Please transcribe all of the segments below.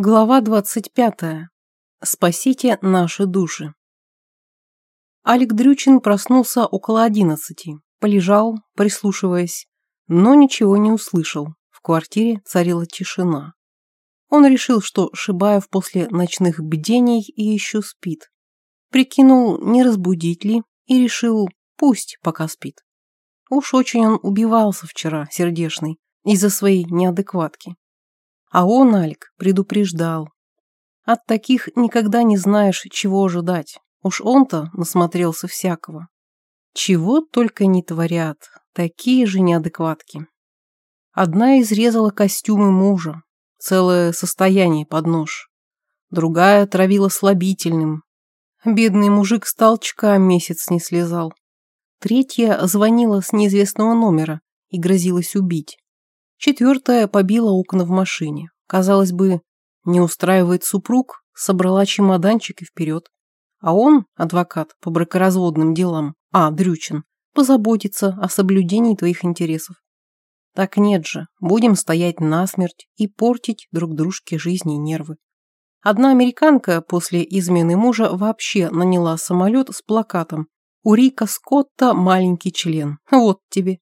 Глава 25. Спасите наши души. Алик Дрючин проснулся около одиннадцати, полежал, прислушиваясь, но ничего не услышал. В квартире царила тишина. Он решил, что Шибаев после ночных бдений и еще спит. Прикинул, не разбудить ли, и решил, пусть пока спит. Уж очень он убивался вчера, сердешный, из-за своей неадекватки. А он, Алик, предупреждал. От таких никогда не знаешь, чего ожидать. Уж он-то насмотрелся всякого. Чего только не творят, такие же неадекватки. Одна изрезала костюмы мужа, целое состояние под нож. Другая травила слабительным. Бедный мужик с толчка месяц не слезал. Третья звонила с неизвестного номера и грозилась убить. Четвертая побила окна в машине. Казалось бы, не устраивает супруг, собрала чемоданчик и вперед. А он, адвокат по бракоразводным делам, а, Дрючин, позаботится о соблюдении твоих интересов. Так нет же, будем стоять насмерть и портить друг дружке жизни и нервы. Одна американка после измены мужа вообще наняла самолет с плакатом «У Рика Скотта маленький член». Вот тебе.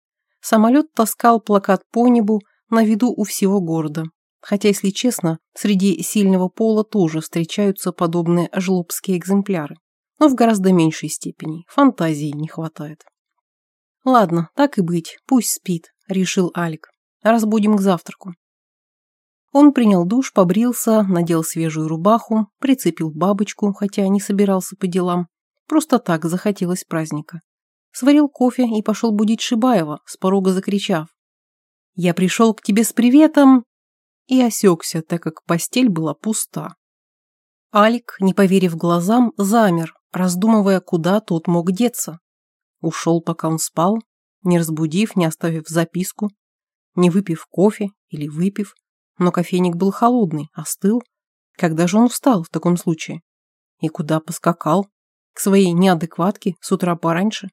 Самолет таскал плакат по небу на виду у всего города. Хотя, если честно, среди сильного пола тоже встречаются подобные жлобские экземпляры. Но в гораздо меньшей степени. Фантазии не хватает. «Ладно, так и быть, пусть спит», — решил Алик. «Разбудим к завтраку». Он принял душ, побрился, надел свежую рубаху, прицепил бабочку, хотя не собирался по делам. Просто так захотелось праздника сварил кофе и пошел будить Шибаева, с порога закричав. «Я пришел к тебе с приветом!» и осекся, так как постель была пуста. Алик, не поверив глазам, замер, раздумывая, куда тот мог деться. Ушел, пока он спал, не разбудив, не оставив записку, не выпив кофе или выпив, но кофейник был холодный, остыл. Когда же он встал в таком случае? И куда поскакал? К своей неадекватке с утра пораньше?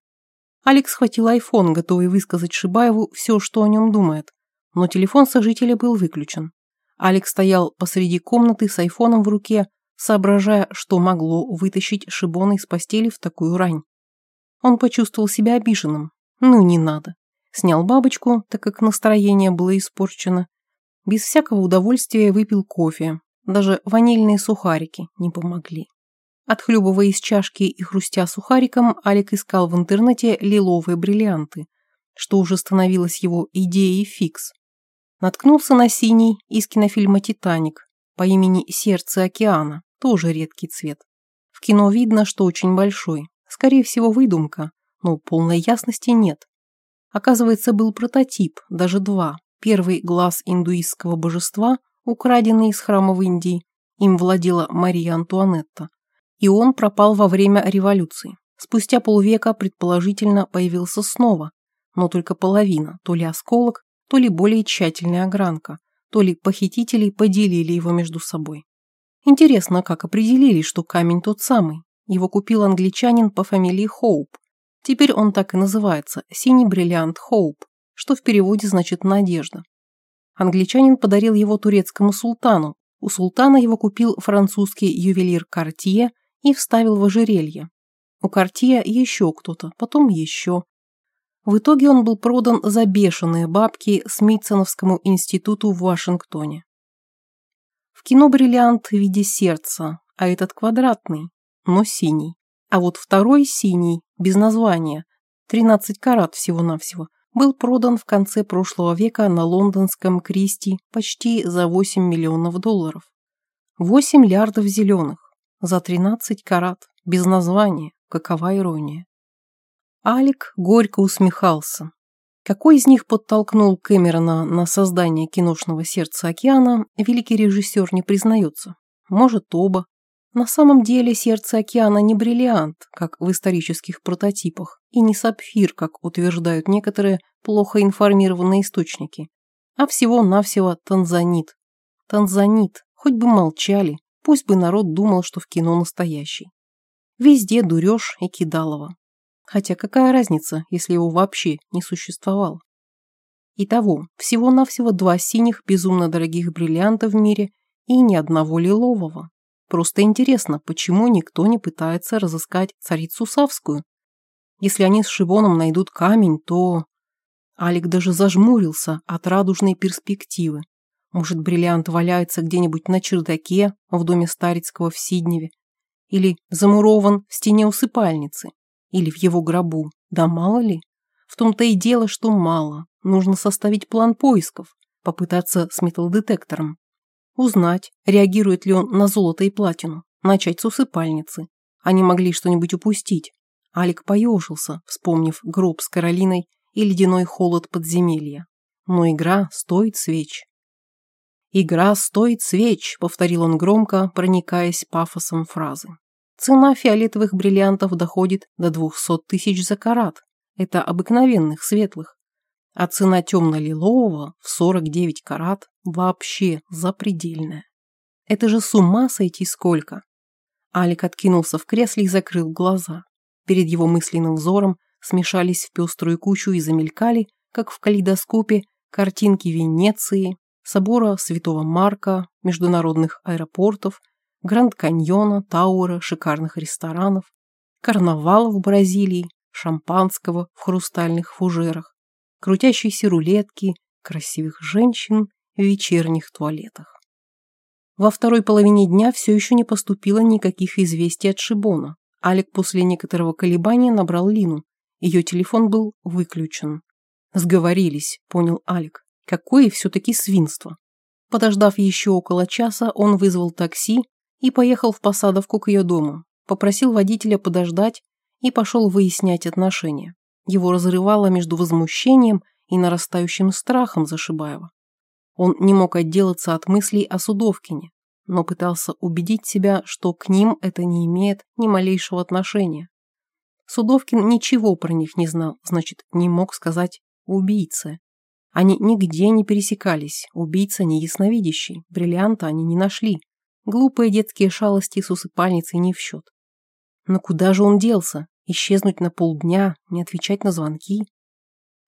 Алекс схватил айфон, готовый высказать Шибаеву все, что о нем думает. Но телефон сожителя был выключен. Алекс стоял посреди комнаты с айфоном в руке, соображая, что могло вытащить Шибона из постели в такую рань. Он почувствовал себя обиженным. Ну, не надо. Снял бабочку, так как настроение было испорчено. Без всякого удовольствия выпил кофе. Даже ванильные сухарики не помогли. Отхлебывая из чашки и хрустя сухариком, Алик искал в интернете лиловые бриллианты, что уже становилось его идеей фикс. Наткнулся на синий из кинофильма «Титаник» по имени «Сердце океана», тоже редкий цвет. В кино видно, что очень большой. Скорее всего, выдумка, но полной ясности нет. Оказывается, был прототип, даже два. Первый – глаз индуистского божества, украденный из храма в Индии. Им владела Мария Антуанетта и он пропал во время революции. Спустя полвека, предположительно, появился снова, но только половина, то ли осколок, то ли более тщательная огранка, то ли похитители поделили его между собой. Интересно, как определили, что камень тот самый. Его купил англичанин по фамилии Хоуп. Теперь он так и называется – синий бриллиант Хоуп, что в переводе значит «надежда». Англичанин подарил его турецкому султану. У султана его купил французский ювелир Картье и вставил в ожерелье. У Картье еще кто-то, потом еще. В итоге он был продан за бешеные бабки Смитсоновскому институту в Вашингтоне. В кино бриллиант в виде сердца, а этот квадратный, но синий. А вот второй синий, без названия, 13 карат всего-навсего, был продан в конце прошлого века на лондонском Кристи почти за 8 миллионов долларов. 8 лярдов зеленых за 13 карат, без названия, какова ирония. Алик горько усмехался. Какой из них подтолкнул Кэмерона на создание киношного сердца океана, великий режиссер не признается. Может, оба. На самом деле сердце океана не бриллиант, как в исторических прототипах, и не сапфир, как утверждают некоторые плохо информированные источники, а всего-навсего танзанит. Танзанит, хоть бы молчали, Пусть бы народ думал, что в кино настоящий. Везде дурешь и кидалово. Хотя какая разница, если его вообще не существовало? Итого, всего-навсего два синих безумно дорогих бриллианта в мире и ни одного лилового. Просто интересно, почему никто не пытается разыскать царицу Савскую? Если они с Шивоном найдут камень, то... Алик даже зажмурился от радужной перспективы. Может, бриллиант валяется где-нибудь на чердаке в доме Старицкого в Сидневе, или замурован в стене усыпальницы, или в его гробу. Да мало ли. В том-то и дело, что мало. Нужно составить план поисков, попытаться с металлодетектором. Узнать, реагирует ли он на золото и платину, начать с усыпальницы. Они могли что-нибудь упустить. Алик поежился, вспомнив гроб с Каролиной и ледяной холод подземелья. Но игра стоит свеч. «Игра стоит свеч», — повторил он громко, проникаясь пафосом фразы. Цена фиолетовых бриллиантов доходит до 200 тысяч за карат. Это обыкновенных, светлых. А цена темно-лилового в 49 карат вообще запредельная. Это же с ума сойти сколько. Алик откинулся в кресле и закрыл глаза. Перед его мысленным взором смешались в пеструю кучу и замелькали, как в калейдоскопе, картинки Венеции, собора Святого Марка, международных аэропортов, Гранд-каньона, Тауэра, шикарных ресторанов, карнавала в Бразилии, шампанского в хрустальных фужерах, крутящейся рулетки, красивых женщин в вечерних туалетах. Во второй половине дня все еще не поступило никаких известий от Шибона. Алик после некоторого колебания набрал Лину. Ее телефон был выключен. «Сговорились», — понял Алик. Какое все-таки свинство. Подождав еще около часа, он вызвал такси и поехал в посадовку к ее дому. Попросил водителя подождать и пошел выяснять отношения. Его разрывало между возмущением и нарастающим страхом за Шибаева. Он не мог отделаться от мыслей о Судовкине, но пытался убедить себя, что к ним это не имеет ни малейшего отношения. Судовкин ничего про них не знал, значит, не мог сказать «убийца». Они нигде не пересекались, убийца не ясновидящий, бриллианта они не нашли. Глупые детские шалости с усыпальницей не в счет. Но куда же он делся? Исчезнуть на полдня, не отвечать на звонки?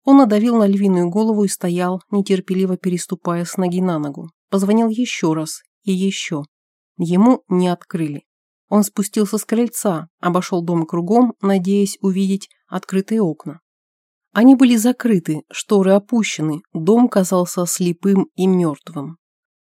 Он надавил на львиную голову и стоял, нетерпеливо переступая с ноги на ногу. Позвонил еще раз и еще. Ему не открыли. Он спустился с крыльца, обошел дом кругом, надеясь увидеть открытые окна. Они были закрыты, шторы опущены, дом казался слепым и мертвым.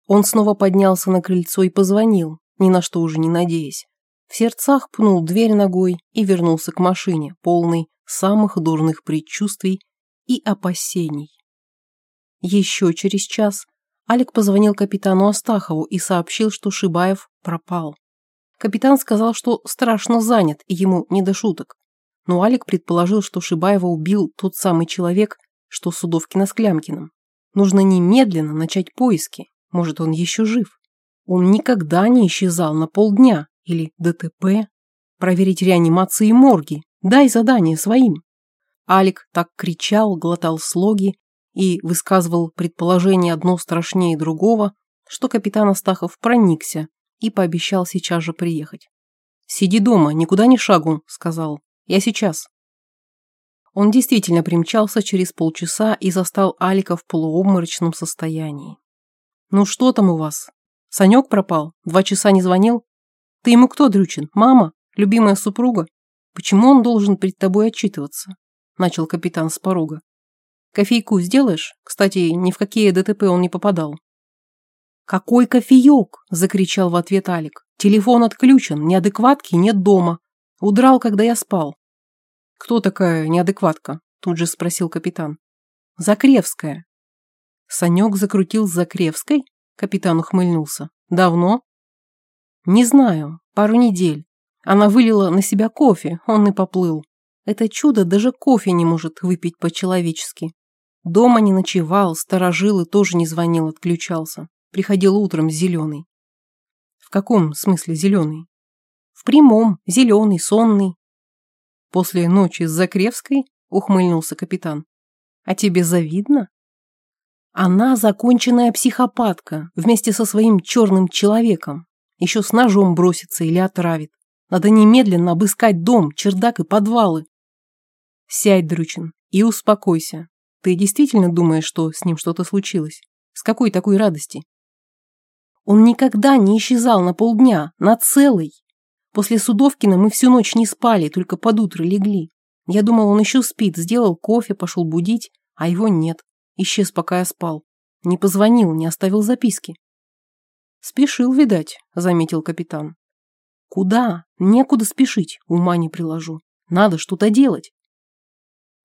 Он снова поднялся на крыльцо и позвонил, ни на что уже не надеясь. В сердцах пнул дверь ногой и вернулся к машине, полный самых дурных предчувствий и опасений. Еще через час Алик позвонил капитану Астахову и сообщил, что Шибаев пропал. Капитан сказал, что страшно занят и ему не до шуток но Алик предположил, что Шибаева убил тот самый человек, что Судовкина с Клямкиным. Нужно немедленно начать поиски, может, он еще жив. Он никогда не исчезал на полдня или ДТП. Проверить реанимации морги, дай задание своим. Алик так кричал, глотал слоги и высказывал предположение одно страшнее другого, что капитан Астахов проникся и пообещал сейчас же приехать. «Сиди дома, никуда не шагу», — сказал. Я сейчас». Он действительно примчался через полчаса и застал Алика в полуобморочном состоянии. «Ну что там у вас? Санек пропал? Два часа не звонил? Ты ему кто, Дрючин? Мама? Любимая супруга? Почему он должен перед тобой отчитываться?» Начал капитан с порога. «Кофейку сделаешь? Кстати, ни в какие ДТП он не попадал». «Какой кофеек?» – закричал в ответ Алик. «Телефон отключен, неадекватки нет дома. Удрал, когда я спал. Кто такая неадекватка? Тут же спросил капитан. Закревская. Санек закрутил с Закревской? Капитан ухмыльнулся. Давно? Не знаю, пару недель. Она вылила на себя кофе, он и поплыл. Это чудо даже кофе не может выпить по-человечески. Дома не ночевал, сторожил и тоже не звонил, отключался. Приходил утром зеленый. В каком смысле зеленый? Прямом, зеленый, сонный. После ночи с Закревской ухмыльнулся капитан. А тебе завидно? Она законченная психопатка вместе со своим черным человеком. Еще с ножом бросится или отравит. Надо немедленно обыскать дом, чердак и подвалы. Сядь, Дрючин, и успокойся. Ты действительно думаешь, что с ним что-то случилось? С какой такой радости? Он никогда не исчезал на полдня, на целый. После Судовкина мы всю ночь не спали, только под утро легли. Я думал, он еще спит, сделал кофе, пошел будить, а его нет. Исчез, пока я спал. Не позвонил, не оставил записки. Спешил, видать, заметил капитан. Куда? Некуда спешить, ума не приложу. Надо что-то делать.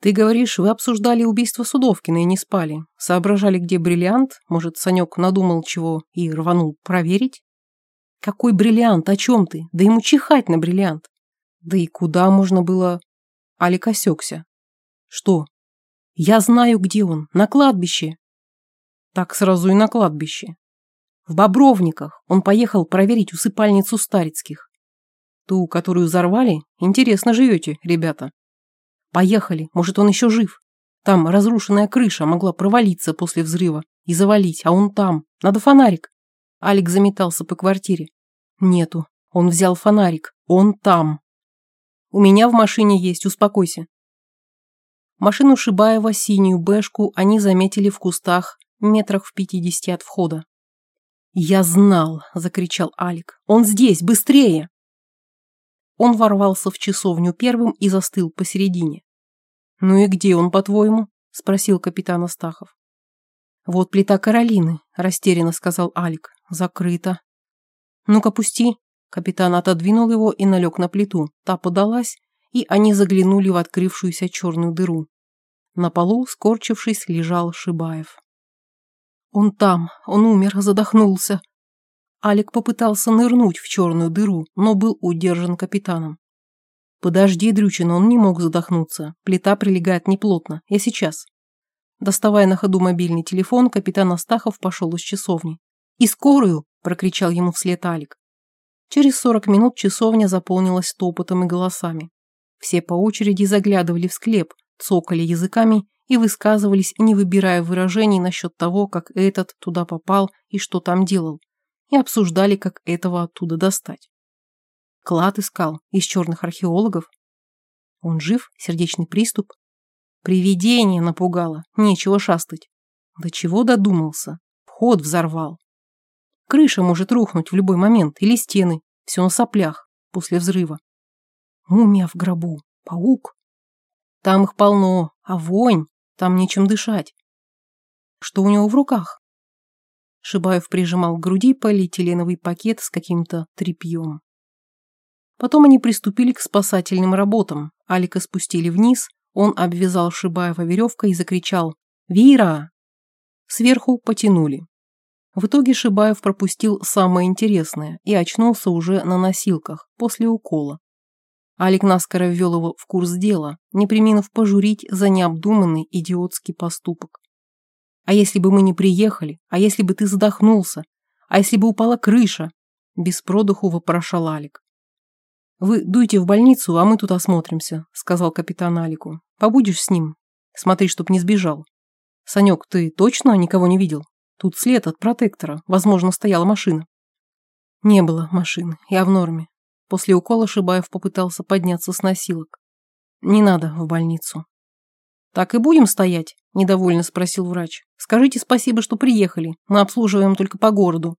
Ты говоришь, вы обсуждали убийство Судовкина и не спали. Соображали, где бриллиант? Может, Санек надумал чего и рванул проверить? Какой бриллиант? О чем ты? Да ему чихать на бриллиант. Да и куда можно было... Алик осекся. Что? Я знаю, где он. На кладбище. Так сразу и на кладбище. В Бобровниках. Он поехал проверить усыпальницу Старицких. Ту, которую взорвали? Интересно живете, ребята. Поехали, может, он еще жив. Там разрушенная крыша могла провалиться после взрыва и завалить, а он там. Надо фонарик. Алик заметался по квартире. Нету. Он взял фонарик. Он там. У меня в машине есть, успокойся. Машину Шибаева, синюю бэшку, они заметили в кустах, метрах в пятидесяти от входа. «Я знал!» – закричал Алик. «Он здесь! Быстрее!» Он ворвался в часовню первым и застыл посередине. «Ну и где он, по-твоему?» – спросил капитан Астахов. «Вот плита Каролины», – растерянно сказал Алик. «Закрыто». «Ну-ка, пусти». Капитан отодвинул его и налег на плиту. Та подалась, и они заглянули в открывшуюся черную дыру. На полу, скорчившись, лежал Шибаев. «Он там, он умер, задохнулся», Алик попытался нырнуть в черную дыру, но был удержан капитаном. «Подожди, Дрючин, он не мог задохнуться. Плита прилегает неплотно. Я сейчас». Доставая на ходу мобильный телефон, капитан Астахов пошел из часовни. «И скорую!» – прокричал ему вслед Алик. Через сорок минут часовня заполнилась топотом и голосами. Все по очереди заглядывали в склеп, цокали языками и высказывались, не выбирая выражений насчет того, как этот туда попал и что там делал и обсуждали, как этого оттуда достать. Клад искал из черных археологов. Он жив, сердечный приступ. Привидение напугало, нечего шастать. До чего додумался? Вход взорвал. Крыша может рухнуть в любой момент, или стены, все на соплях, после взрыва. Мумия в гробу, паук. Там их полно, а вонь, там нечем дышать. Что у него в руках? Шибаев прижимал к груди полиэтиленовый пакет с каким-то тряпьем. Потом они приступили к спасательным работам. Алика спустили вниз, он обвязал Шибаева веревкой и закричал «Вира!». Сверху потянули. В итоге Шибаев пропустил самое интересное и очнулся уже на носилках, после укола. Алик наскоро ввел его в курс дела, не приминув пожурить за необдуманный идиотский поступок. А если бы мы не приехали? А если бы ты задохнулся? А если бы упала крыша? Без продуху вопрошал Алик. Вы дуйте в больницу, а мы тут осмотримся, сказал капитан Алику. Побудешь с ним? Смотри, чтоб не сбежал. Санек, ты точно никого не видел? Тут след от протектора. Возможно, стояла машина. Не было машины. Я в норме. После укола Шибаев попытался подняться с носилок. Не надо в больницу. «Так и будем стоять?» – недовольно спросил врач. «Скажите спасибо, что приехали. Мы обслуживаем только по городу».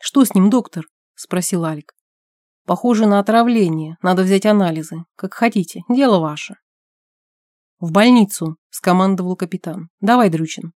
«Что с ним, доктор?» – спросил Алик. «Похоже на отравление. Надо взять анализы. Как хотите. Дело ваше». «В больницу», – скомандовал капитан. «Давай, Дрючин».